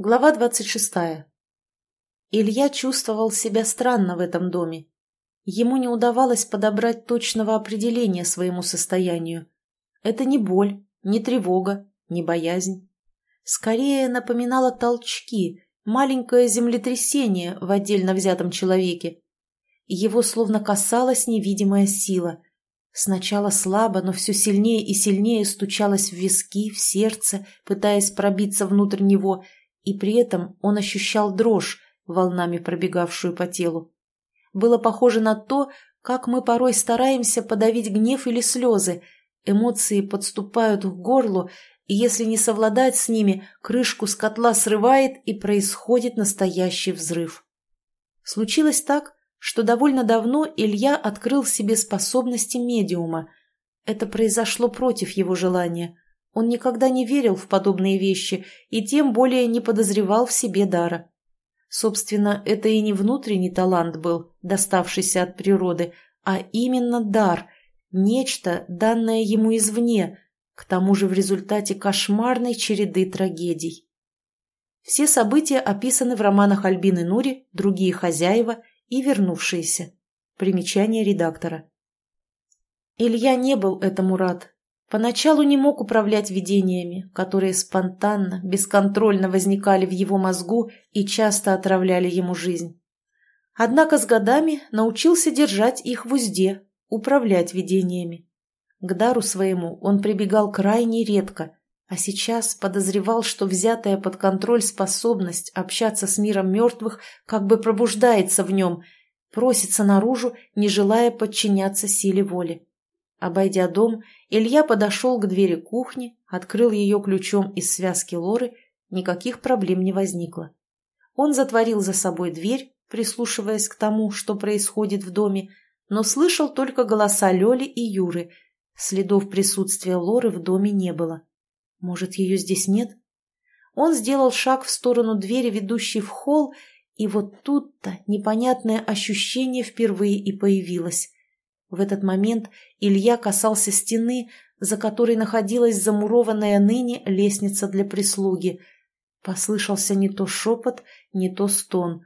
Глава двадцать шестая. Илья чувствовал себя странно в этом доме. Ему не удавалось подобрать точного определения своему состоянию. Это не боль, не тревога, не боязнь. Скорее напоминало толчки, маленькое землетрясение в отдельно взятом человеке. Его словно касалась невидимая сила. Сначала слабо, но все сильнее и сильнее стучалась в виски, в сердце, пытаясь пробиться внутрь него – и при этом он ощущал дрожь, волнами пробегавшую по телу. Было похоже на то, как мы порой стараемся подавить гнев или слезы. Эмоции подступают к горлу, и если не совладать с ними, крышку с котла срывает, и происходит настоящий взрыв. Случилось так, что довольно давно Илья открыл себе способности медиума. Это произошло против его желания – он никогда не верил в подобные вещи и тем более не подозревал в себе дара. Собственно, это и не внутренний талант был, доставшийся от природы, а именно дар, нечто, данное ему извне, к тому же в результате кошмарной череды трагедий. Все события описаны в романах Альбины Нури, другие хозяева и вернувшиеся. Примечание редактора. Илья не был этому рад Поначалу не мог управлять видениями, которые спонтанно, бесконтрольно возникали в его мозгу и часто отравляли ему жизнь. Однако с годами научился держать их в узде, управлять видениями. К дару своему он прибегал крайне редко, а сейчас подозревал, что взятая под контроль способность общаться с миром мертвых как бы пробуждается в нем, просится наружу, не желая подчиняться силе воли. Обойдя дом, Илья подошел к двери кухни, открыл ее ключом из связки лоры, никаких проблем не возникло. Он затворил за собой дверь, прислушиваясь к тому, что происходит в доме, но слышал только голоса Лёли и Юры. Следов присутствия Лоры в доме не было. Может, ее здесь нет? Он сделал шаг в сторону двери, ведущей в холл, и вот тут-то непонятное ощущение впервые и появилось. В этот момент Илья касался стены, за которой находилась замурованная ныне лестница для прислуги. Послышался не то шепот, не то стон.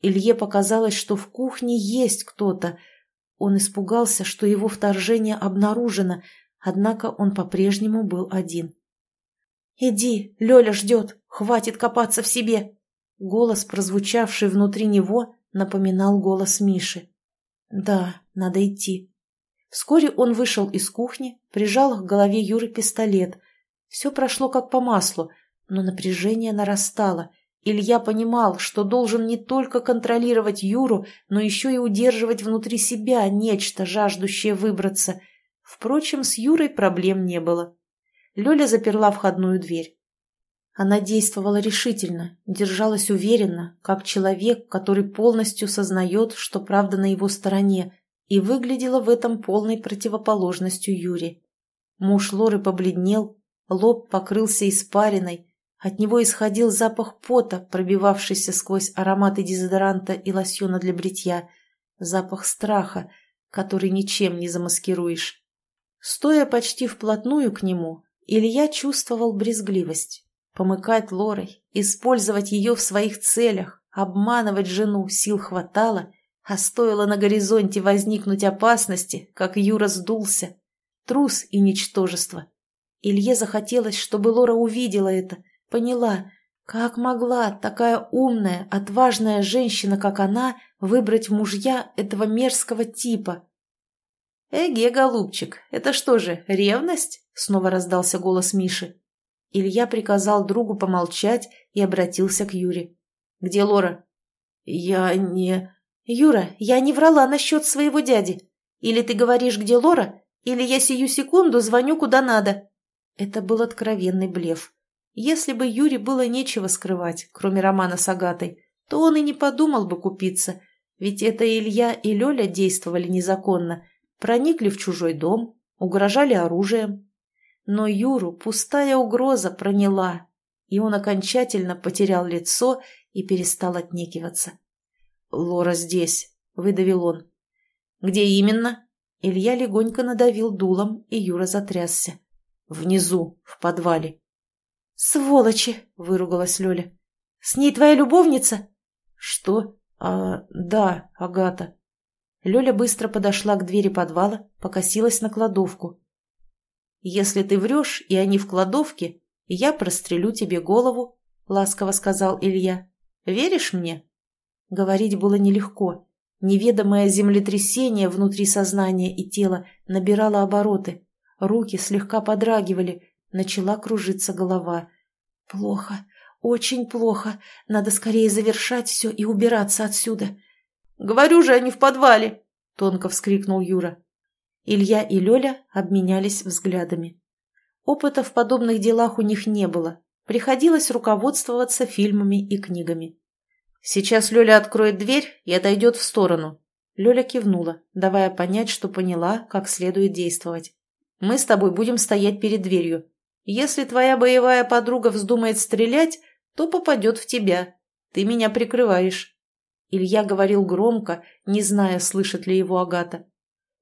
Илье показалось, что в кухне есть кто-то. Он испугался, что его вторжение обнаружено, однако он по-прежнему был один. «Иди, Лёля ждет, хватит копаться в себе!» Голос, прозвучавший внутри него, напоминал голос Миши. «Да, надо идти. Вскоре он вышел из кухни, прижал к голове Юры пистолет. Все прошло как по маслу, но напряжение нарастало. Илья понимал, что должен не только контролировать Юру, но еще и удерживать внутри себя нечто, жаждущее выбраться. Впрочем, с Юрой проблем не было. Лёля заперла входную дверь. Она действовала решительно, держалась уверенно, как человек, который полностью сознает, что правда на его стороне, и выглядела в этом полной противоположностью Юре. Муж Лоры побледнел, лоб покрылся испариной, от него исходил запах пота, пробивавшийся сквозь ароматы дезодоранта и лосьона для бритья, запах страха, который ничем не замаскируешь. Стоя почти вплотную к нему, Илья чувствовал брезгливость. Помыкать Лорой, использовать ее в своих целях, обманывать жену сил хватало — а стоило на горизонте возникнуть опасности, как Юра сдулся. Трус и ничтожество. Илье захотелось, чтобы Лора увидела это, поняла, как могла такая умная, отважная женщина, как она, выбрать мужья этого мерзкого типа. «Эге, голубчик, это что же, ревность?» — снова раздался голос Миши. Илья приказал другу помолчать и обратился к Юре. «Где Лора?» «Я не...» «Юра, я не врала насчет своего дяди. Или ты говоришь, где Лора, или я сию секунду звоню куда надо». Это был откровенный блеф. Если бы Юре было нечего скрывать, кроме романа с Агатой, то он и не подумал бы купиться, ведь это Илья и Лёля действовали незаконно, проникли в чужой дом, угрожали оружием. Но Юру пустая угроза проняла, и он окончательно потерял лицо и перестал отнекиваться. «Лора здесь», — выдавил он. «Где именно?» Илья легонько надавил дулом, и Юра затрясся. «Внизу, в подвале». «Сволочи!» — выругалась Лёля. С ней твоя любовница?» «Что? А, да, Агата». Лёля быстро подошла к двери подвала, покосилась на кладовку. «Если ты врешь, и они в кладовке, я прострелю тебе голову», — ласково сказал Илья. «Веришь мне?» Говорить было нелегко. Неведомое землетрясение внутри сознания и тела набирало обороты. Руки слегка подрагивали, начала кружиться голова. «Плохо, очень плохо. Надо скорее завершать все и убираться отсюда». «Говорю же, они в подвале!» — тонко вскрикнул Юра. Илья и Лёля обменялись взглядами. Опыта в подобных делах у них не было. Приходилось руководствоваться фильмами и книгами. «Сейчас Лёля откроет дверь и отойдет в сторону». Лёля кивнула, давая понять, что поняла, как следует действовать. «Мы с тобой будем стоять перед дверью. Если твоя боевая подруга вздумает стрелять, то попадет в тебя. Ты меня прикрываешь». Илья говорил громко, не зная, слышит ли его Агата.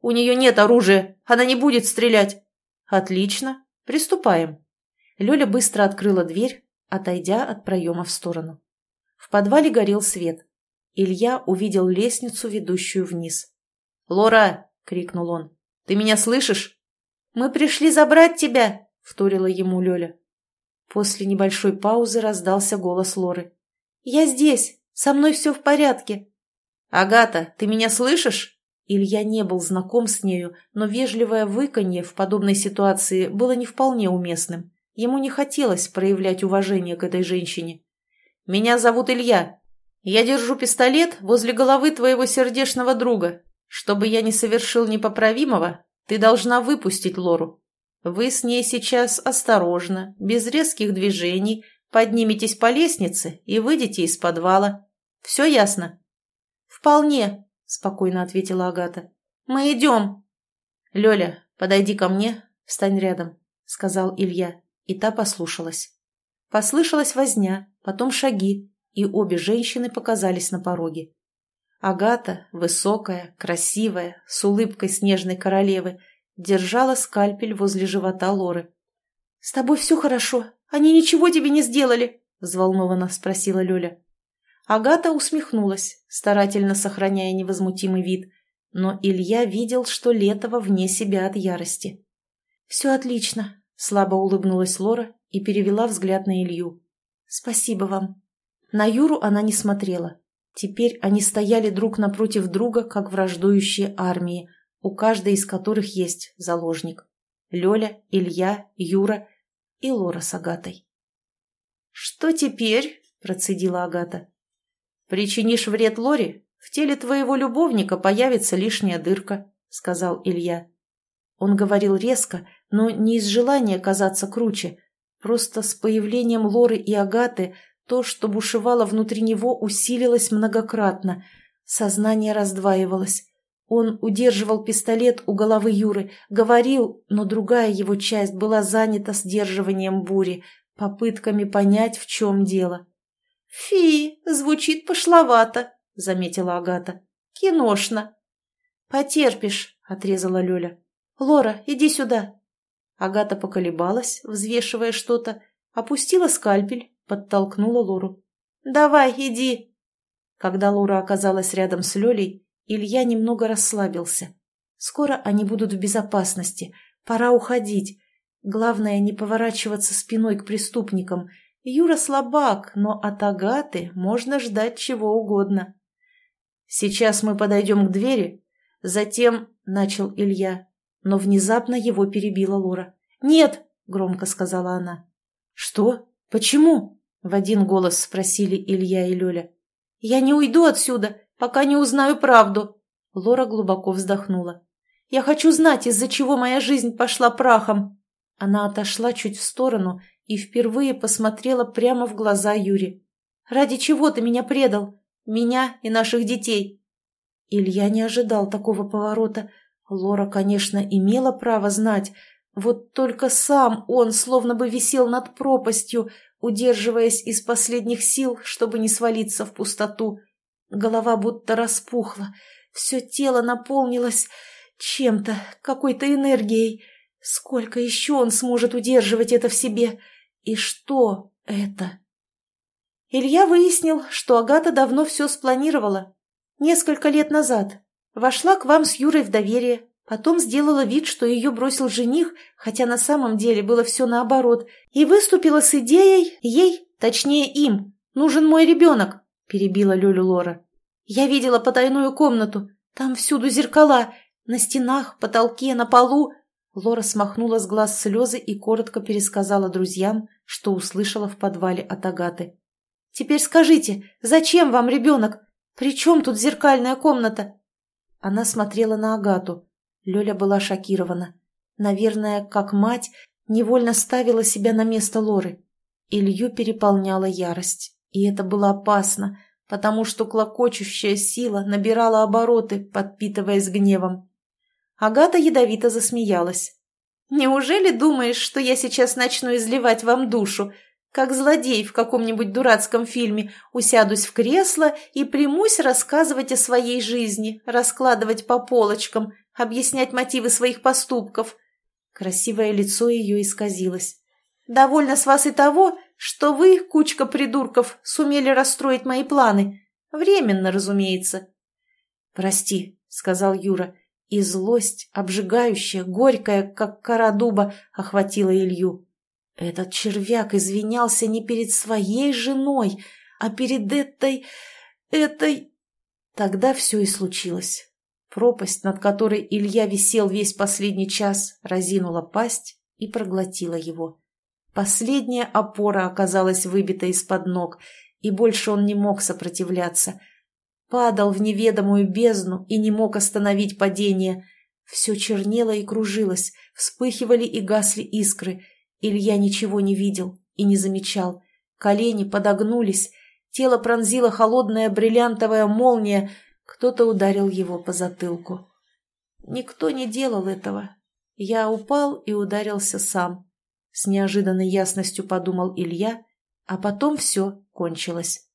«У нее нет оружия, она не будет стрелять». «Отлично, приступаем». Лёля быстро открыла дверь, отойдя от проема в сторону. В подвале горел свет. Илья увидел лестницу, ведущую вниз. «Лора!» — крикнул он. «Ты меня слышишь?» «Мы пришли забрать тебя!» — вторила ему Лёля. После небольшой паузы раздался голос Лоры. «Я здесь! Со мной все в порядке!» «Агата, ты меня слышишь?» Илья не был знаком с нею, но вежливое выканье в подобной ситуации было не вполне уместным. Ему не хотелось проявлять уважение к этой женщине. Меня зовут Илья. Я держу пистолет возле головы твоего сердечного друга. Чтобы я не совершил непоправимого, ты должна выпустить Лору. Вы с ней сейчас осторожно, без резких движений, подниметесь по лестнице и выйдете из подвала. Все ясно?» «Вполне», — спокойно ответила Агата. «Мы идем». «Лёля, подойди ко мне, встань рядом», — сказал Илья, и та послушалась. Послышалась возня, потом шаги, и обе женщины показались на пороге. Агата, высокая, красивая, с улыбкой снежной королевы, держала скальпель возле живота Лоры. «С тобой все хорошо? Они ничего тебе не сделали?» – взволнованно спросила Лёля. Агата усмехнулась, старательно сохраняя невозмутимый вид, но Илья видел, что Летова вне себя от ярости. «Все отлично», – слабо улыбнулась Лора и перевела взгляд на Илью. «Спасибо вам». На Юру она не смотрела. Теперь они стояли друг напротив друга, как враждующие армии, у каждой из которых есть заложник. Лёля, Илья, Юра и Лора с Агатой. «Что теперь?» – процедила Агата. «Причинишь вред Лоре, в теле твоего любовника появится лишняя дырка», – сказал Илья. Он говорил резко, но не из желания казаться круче, Просто с появлением Лоры и Агаты то, что бушевало внутри него, усилилось многократно. Сознание раздваивалось. Он удерживал пистолет у головы Юры, говорил, но другая его часть была занята сдерживанием бури, попытками понять, в чем дело. «Фи, звучит пошловато», — заметила Агата. «Киношно». «Потерпишь», — отрезала Лёля. «Лора, иди сюда». Агата поколебалась, взвешивая что-то, опустила скальпель, подтолкнула Лору. «Давай, иди!» Когда Лора оказалась рядом с Лёлей, Илья немного расслабился. Скоро они будут в безопасности. Пора уходить. Главное, не поворачиваться спиной к преступникам. Юра слабак, но от Агаты можно ждать чего угодно. «Сейчас мы подойдем к двери, затем...» — начал Илья но внезапно его перебила Лора. «Нет!» — громко сказала она. «Что? Почему?» — в один голос спросили Илья и Лёля. «Я не уйду отсюда, пока не узнаю правду!» Лора глубоко вздохнула. «Я хочу знать, из-за чего моя жизнь пошла прахом!» Она отошла чуть в сторону и впервые посмотрела прямо в глаза Юре. «Ради чего ты меня предал? Меня и наших детей?» Илья не ожидал такого поворота, Лора, конечно, имела право знать, вот только сам он словно бы висел над пропастью, удерживаясь из последних сил, чтобы не свалиться в пустоту. Голова будто распухла, все тело наполнилось чем-то, какой-то энергией. Сколько еще он сможет удерживать это в себе? И что это? Илья выяснил, что Агата давно все спланировала. Несколько лет назад. Вошла к вам с Юрой в доверие, потом сделала вид, что ее бросил жених, хотя на самом деле было все наоборот, и выступила с идеей ей, точнее им, нужен мой ребенок, перебила Лёлю Лора. Я видела потайную комнату, там всюду зеркала, на стенах, потолке, на полу. Лора смахнула с глаз слезы и коротко пересказала друзьям, что услышала в подвале от Агаты. «Теперь скажите, зачем вам ребенок? При чем тут зеркальная комната?» Она смотрела на Агату. Лёля была шокирована. Наверное, как мать, невольно ставила себя на место Лоры. Илью переполняла ярость. И это было опасно, потому что клокочущая сила набирала обороты, подпитываясь гневом. Агата ядовито засмеялась. «Неужели думаешь, что я сейчас начну изливать вам душу? Как злодей в каком-нибудь дурацком фильме усядусь в кресло и примусь рассказывать о своей жизни, раскладывать по полочкам, объяснять мотивы своих поступков?» Красивое лицо ее исказилось. «Довольно с вас и того, что вы, кучка придурков, сумели расстроить мои планы. Временно, разумеется. «Прости», — сказал Юра, и злость, обжигающая, горькая, как кора дуба, охватила Илью. Этот червяк извинялся не перед своей женой, а перед этой... этой... Тогда все и случилось. Пропасть, над которой Илья висел весь последний час, разинула пасть и проглотила его. Последняя опора оказалась выбита из-под ног, и больше он не мог сопротивляться. Падал в неведомую бездну и не мог остановить падение. Все чернело и кружилось, вспыхивали и гасли искры. Илья ничего не видел и не замечал. Колени подогнулись, тело пронзила холодная бриллиантовая молния, кто-то ударил его по затылку. Никто не делал этого. Я упал и ударился сам. С неожиданной ясностью подумал Илья, а потом все кончилось.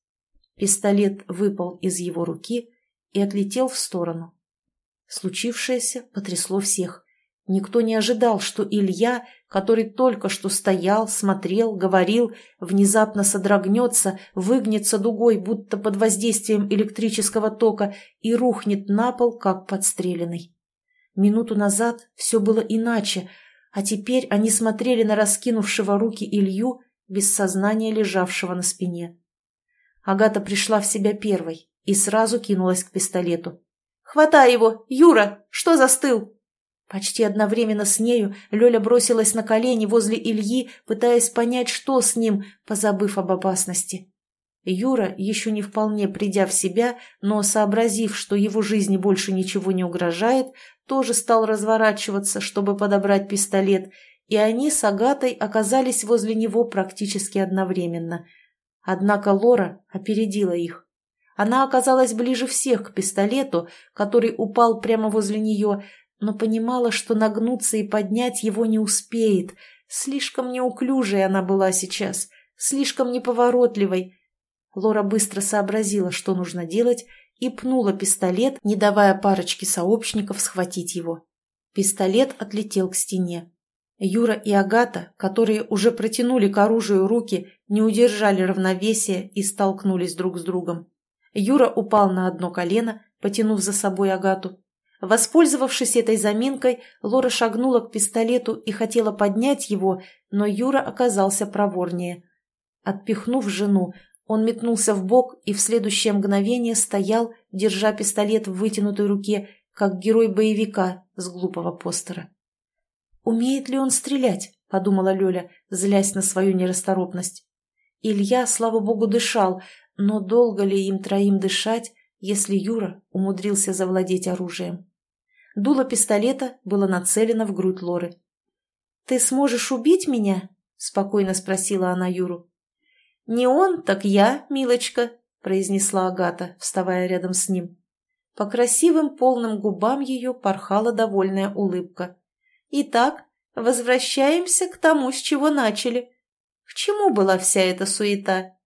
Пистолет выпал из его руки и отлетел в сторону. Случившееся потрясло всех. Никто не ожидал, что Илья, который только что стоял, смотрел, говорил, внезапно содрогнется, выгнется дугой, будто под воздействием электрического тока, и рухнет на пол, как подстреленный. Минуту назад все было иначе, а теперь они смотрели на раскинувшего руки Илью, без сознания лежавшего на спине. Агата пришла в себя первой и сразу кинулась к пистолету. «Хватай его! Юра! Что застыл?» Почти одновременно с нею Лёля бросилась на колени возле Ильи, пытаясь понять, что с ним, позабыв об опасности. Юра, еще не вполне придя в себя, но сообразив, что его жизни больше ничего не угрожает, тоже стал разворачиваться, чтобы подобрать пистолет, и они с Агатой оказались возле него практически одновременно. Однако Лора опередила их. Она оказалась ближе всех к пистолету, который упал прямо возле нее, но понимала, что нагнуться и поднять его не успеет. Слишком неуклюжей она была сейчас, слишком неповоротливой. Лора быстро сообразила, что нужно делать, и пнула пистолет, не давая парочке сообщников схватить его. Пистолет отлетел к стене. Юра и Агата, которые уже протянули к оружию руки, не удержали равновесия и столкнулись друг с другом. Юра упал на одно колено, потянув за собой Агату. Воспользовавшись этой заминкой, Лора шагнула к пистолету и хотела поднять его, но Юра оказался проворнее. Отпихнув жену, он метнулся в бок и в следующее мгновение стоял, держа пистолет в вытянутой руке, как герой боевика с глупого постера. «Умеет ли он стрелять?» – подумала Лёля, злясь на свою нерасторопность. Илья, слава богу, дышал, но долго ли им троим дышать, если Юра умудрился завладеть оружием? Дуло пистолета было нацелено в грудь Лоры. «Ты сможешь убить меня?» – спокойно спросила она Юру. «Не он, так я, милочка», — произнесла Агата, вставая рядом с ним. По красивым полным губам ее порхала довольная улыбка. «Итак, возвращаемся к тому, с чего начали. К чему была вся эта суета?»